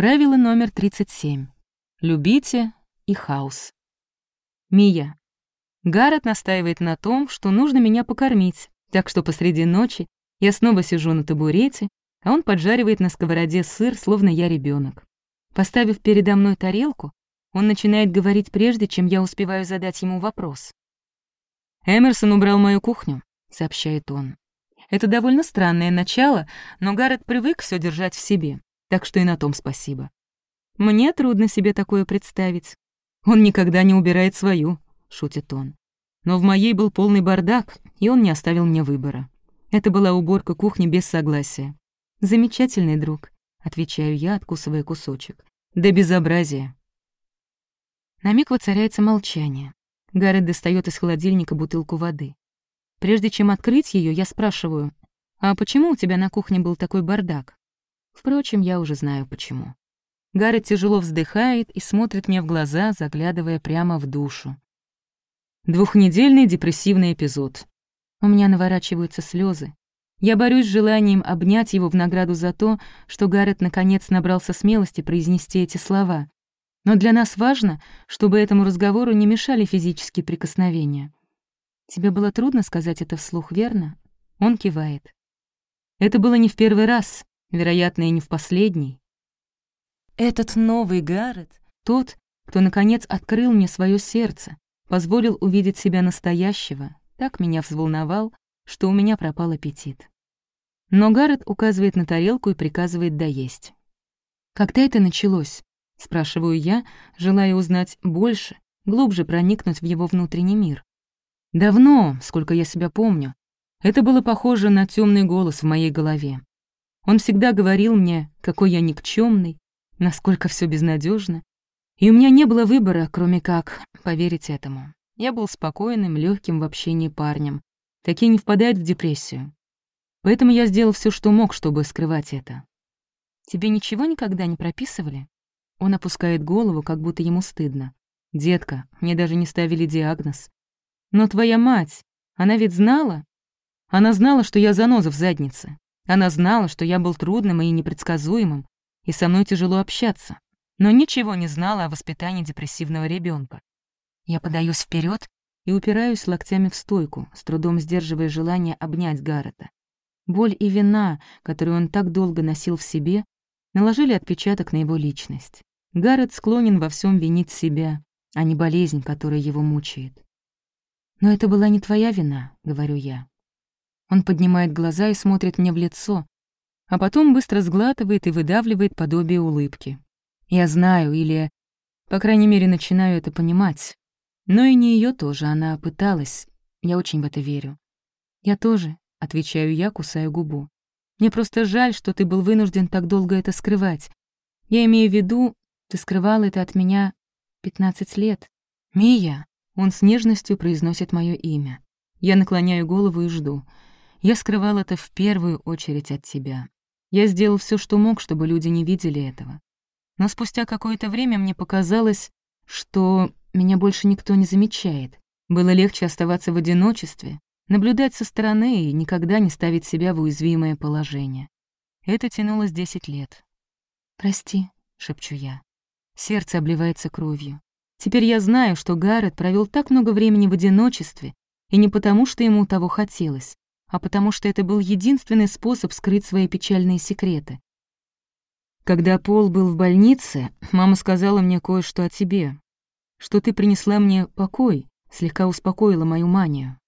Правило номер 37. Любите и хаос. Мия. Гаррет настаивает на том, что нужно меня покормить, так что посреди ночи я снова сижу на табурете, а он поджаривает на сковороде сыр, словно я ребенок. Поставив передо мной тарелку, он начинает говорить прежде, чем я успеваю задать ему вопрос. «Эмерсон убрал мою кухню», — сообщает он. Это довольно странное начало, но Гаррет привык все держать в себе, так что и на том спасибо. Мне трудно себе такое представить. Он никогда не убирает свою, шутит он. Но в моей был полный бардак, и он не оставил мне выбора. Это была уборка кухни без согласия. Замечательный друг, отвечаю я, откусывая кусочек. Да безобразие. На миг воцаряется молчание. Гаррет достает из холодильника бутылку воды. Прежде чем открыть ее, я спрашиваю, «А почему у тебя на кухне был такой бардак?» Впрочем, я уже знаю, почему. Гаррет тяжело вздыхает и смотрит мне в глаза, заглядывая прямо в душу. Двухнедельный депрессивный эпизод. У меня наворачиваются слезы. Я борюсь с желанием обнять его в награду за то, что Гаррет наконец набрался смелости произнести эти слова. Но для нас важно, чтобы этому разговору не мешали физические прикосновения. Тебе было трудно сказать это вслух, верно? Он кивает. Это было не в первый раз, вероятно, и не в последний. Этот новый Гаррет, тот, кто, наконец, открыл мне свое сердце, позволил увидеть себя настоящего, так меня взволновал, что у меня пропал аппетит. Но Гаррет указывает на тарелку и приказывает доесть. «Когда это началось?» — спрашиваю я, желая узнать больше, глубже проникнуть в его внутренний мир. Давно, сколько я себя помню, это было похоже на темный голос в моей голове. Он всегда говорил мне, какой я никчемный, насколько все безнадежно, и у меня не было выбора, кроме как поверить этому. Я был спокойным, легким в общении парнем. Такие не впадают в депрессию. Поэтому я сделал все, что мог, чтобы скрывать это. Тебе ничего никогда не прописывали? Он опускает голову, как будто ему стыдно. «Детка, мне даже не ставили диагноз. Но твоя мать, она ведь знала? Она знала, что я заноза в заднице. Она знала, что я был трудным и непредсказуемым, и со мной тяжело общаться. Но ничего не знала о воспитании депрессивного ребенка. Я подаюсь вперед и упираюсь локтями в стойку, с трудом сдерживая желание обнять Гаррета. Боль и вина, которую он так долго носил в себе, наложили отпечаток на его личность. Гаррет склонен во всем винить себя, а не болезнь, которая его мучает. «Но это была не твоя вина», — говорю я. Он поднимает глаза и смотрит мне в лицо, а потом быстро сглатывает и выдавливает подобие улыбки. Я знаю, или, по крайней мере, начинаю это понимать. Но и не ее тоже, она пыталась. Я очень в это верю. Я тоже, — отвечаю я, кусая губу. Мне просто жаль, что ты был вынужден так долго это скрывать. Я имею в виду, ты скрывал это от меня пятнадцать лет. Мия, он с нежностью произносит мое имя. Я наклоняю голову и жду. Я скрывал это в первую очередь от тебя. Я сделал все, что мог, чтобы люди не видели этого. Но спустя какое-то время мне показалось, что меня больше никто не замечает. Было легче оставаться в одиночестве, наблюдать со стороны и никогда не ставить себя в уязвимое положение. Это тянулось десять лет. «Прости», — шепчу я. Сердце обливается кровью. Теперь я знаю, что Гаррет провел так много времени в одиночестве, и не потому, что ему того хотелось, а потому что это был единственный способ скрыть свои печальные секреты. Когда Пол был в больнице, мама сказала мне кое-что о тебе, что ты принесла мне покой, слегка успокоила мою манию.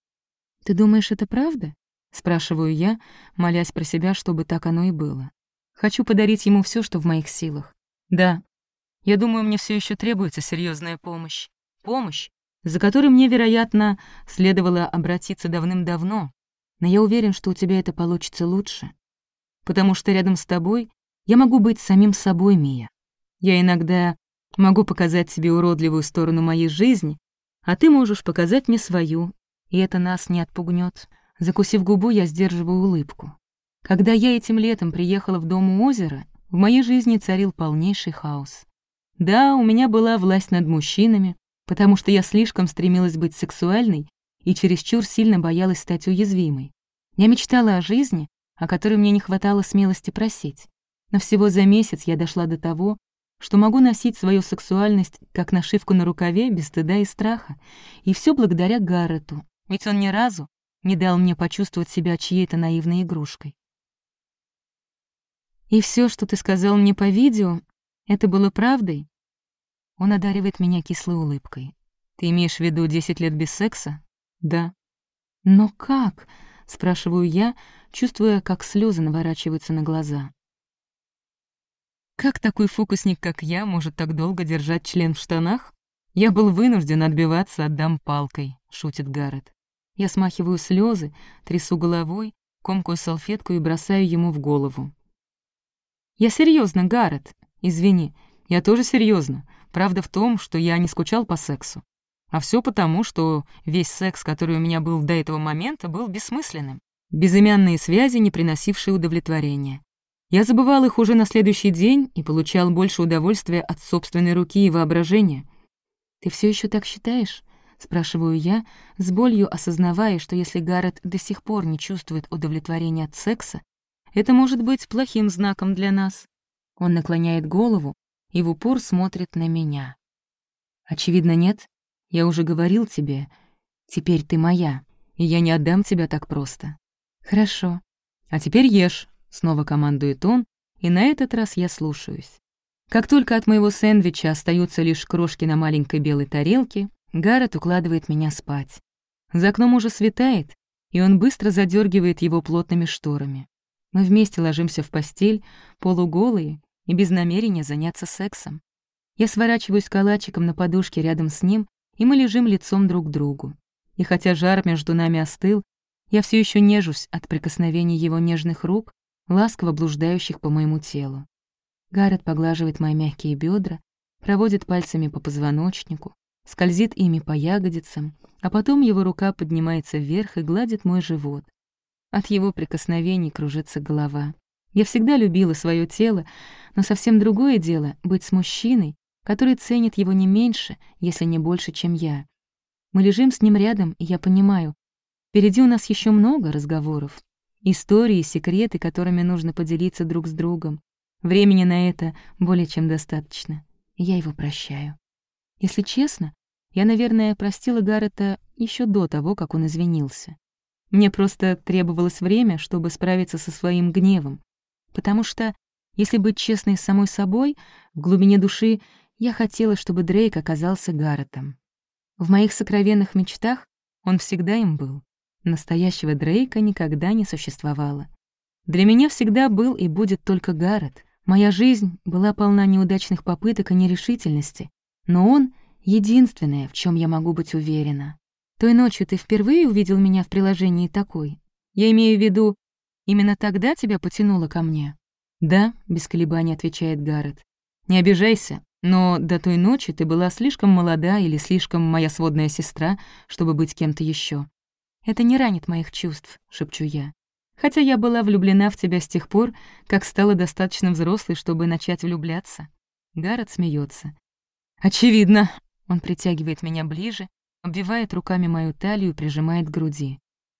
«Ты думаешь, это правда?» — спрашиваю я, молясь про себя, чтобы так оно и было. Хочу подарить ему все, что в моих силах. Да, я думаю, мне все еще требуется серьезная помощь. Помощь, за которой мне, вероятно, следовало обратиться давным-давно, но я уверен, что у тебя это получится лучше. Потому что рядом с тобой я могу быть самим собой, Мия. Я иногда могу показать тебе уродливую сторону моей жизни, а ты можешь показать мне свою, и это нас не отпугнет. Закусив губу, я сдерживаю улыбку. Когда я этим летом приехала в дом у озера, в моей жизни царил полнейший хаос. Да, у меня была власть над мужчинами, потому что я слишком стремилась быть сексуальной и чересчур сильно боялась стать уязвимой. Я мечтала о жизни, о которой мне не хватало смелости просить. Но всего за месяц я дошла до того, что могу носить свою сексуальность как нашивку на рукаве без стыда и страха. И все благодаря Гаррету, ведь он ни разу не дал мне почувствовать себя чьей-то наивной игрушкой. И все, что ты сказал мне по видео, это было правдой? Он одаривает меня кислой улыбкой. Ты имеешь в виду 10 лет без секса? Да. Но как? спрашиваю я, чувствуя, как слезы наворачиваются на глаза. Как такой фокусник, как я, может так долго держать член в штанах? Я был вынужден отбиваться от дам палкой, шутит Гаррет. Я смахиваю слезы, трясу головой, комкую салфетку и бросаю ему в голову. Я серьезно, Гаррет. Извини, я тоже серьезно. Правда в том, что я не скучал по сексу. А все потому, что весь секс, который у меня был до этого момента, был бессмысленным. Безымянные связи, не приносившие удовлетворения. Я забывал их уже на следующий день и получал больше удовольствия от собственной руки и воображения. «Ты все еще так считаешь?» — спрашиваю я, с болью осознавая, что если Гаррет до сих пор не чувствует удовлетворения от секса, это может быть плохим знаком для нас. Он наклоняет голову и в упор смотрит на меня. «Очевидно, нет. Я уже говорил тебе. Теперь ты моя, и я не отдам тебя так просто». «Хорошо. А теперь ешь», Снова командует он, и на этот раз я слушаюсь. Как только от моего сэндвича остаются лишь крошки на маленькой белой тарелке, Гаррет укладывает меня спать. За окном уже светает, и он быстро задергивает его плотными шторами. Мы вместе ложимся в постель, полуголые и без намерения заняться сексом. Я сворачиваюсь калачиком на подушке рядом с ним, и мы лежим лицом друг к другу. И хотя жар между нами остыл, я все еще нежусь от прикосновений его нежных рук, ласково блуждающих по моему телу. Гаррет поглаживает мои мягкие бедра, проводит пальцами по позвоночнику, скользит ими по ягодицам, а потом его рука поднимается вверх и гладит мой живот. От его прикосновений кружится голова. Я всегда любила свое тело, но совсем другое дело — быть с мужчиной, который ценит его не меньше, если не больше, чем я. Мы лежим с ним рядом, и я понимаю, впереди у нас еще много разговоров, Истории, секреты, которыми нужно поделиться друг с другом. Времени на это более чем достаточно. Я его прощаю. Если честно, я, наверное, простила Гаррета еще до того, как он извинился. Мне просто требовалось время, чтобы справиться со своим гневом. Потому что, если быть честной с самой собой, в глубине души я хотела, чтобы Дрейк оказался Гарретом. В моих сокровенных мечтах он всегда им был. Настоящего Дрейка никогда не существовало. Для меня всегда был и будет только Гаррет. Моя жизнь была полна неудачных попыток и нерешительности, но он — единственное, в чем я могу быть уверена. Той ночью ты впервые увидел меня в приложении такой. Я имею в виду, именно тогда тебя потянуло ко мне? Да, без колебаний отвечает Гаррет. Не обижайся, но до той ночи ты была слишком молода или слишком моя сводная сестра, чтобы быть кем-то еще. «Это не ранит моих чувств», — шепчу я. «Хотя я была влюблена в тебя с тех пор, как стала достаточно взрослой, чтобы начать влюбляться». Гаррет смеется. «Очевидно». Он притягивает меня ближе, обвивает руками мою талию и прижимает к груди.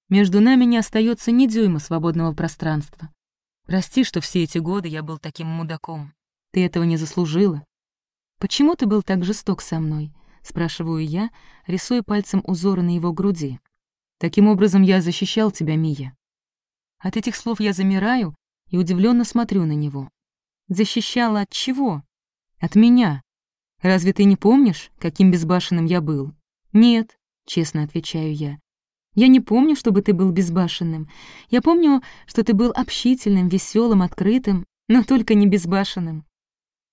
Между нами не остается ни дюйма свободного пространства. Прости, что все эти годы я был таким мудаком. Ты этого не заслужила. Почему ты был так жесток со мной? Спрашиваю я, рисуя пальцем узоры на его груди. Таким образом, я защищал тебя, Мия. От этих слов я замираю и удивленно смотрю на него. Защищала от чего? От меня. Разве ты не помнишь, каким безбашенным я был? Нет, честно отвечаю я. Я не помню, чтобы ты был безбашенным. Я помню, что ты был общительным, веселым, открытым, но только не безбашенным.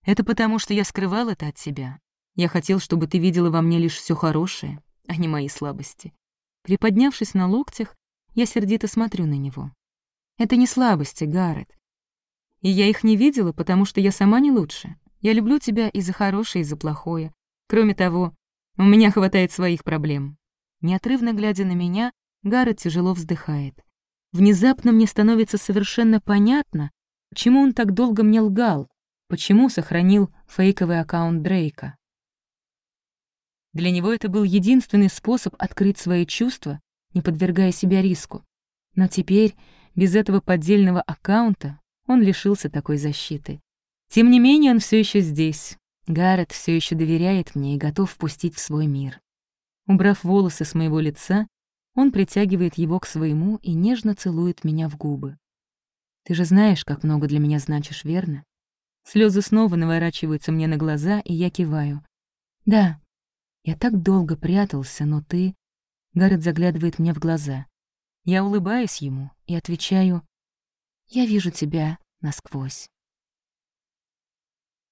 Это потому, что я скрывал это от тебя. Я хотел, чтобы ты видела во мне лишь все хорошее, а не мои слабости. Приподнявшись на локтях, я сердито смотрю на него. Это не слабости, Гаррет. И я их не видела, потому что я сама не лучше. Я люблю тебя и за хорошее, и за плохое. Кроме того, у меня хватает своих проблем. Неотрывно глядя на меня, Гаррет тяжело вздыхает. Внезапно мне становится совершенно понятно, почему он так долго мне лгал, почему сохранил фейковый аккаунт Дрейка. Для него это был единственный способ открыть свои чувства, не подвергая себя риску. Но теперь, без этого поддельного аккаунта, Он лишился такой защиты. Тем не менее, он все еще здесь. Гаррет все еще доверяет мне и готов впустить в свой мир. Убрав волосы с моего лица, он притягивает его к своему и нежно целует меня в губы. «Ты же знаешь, как много для меня значишь, верно?» Слезы снова наворачиваются мне на глаза, и я киваю. «Да, я так долго прятался, но ты...» Гаррет заглядывает мне в глаза. Я улыбаюсь ему и отвечаю, «Я вижу тебя насквозь».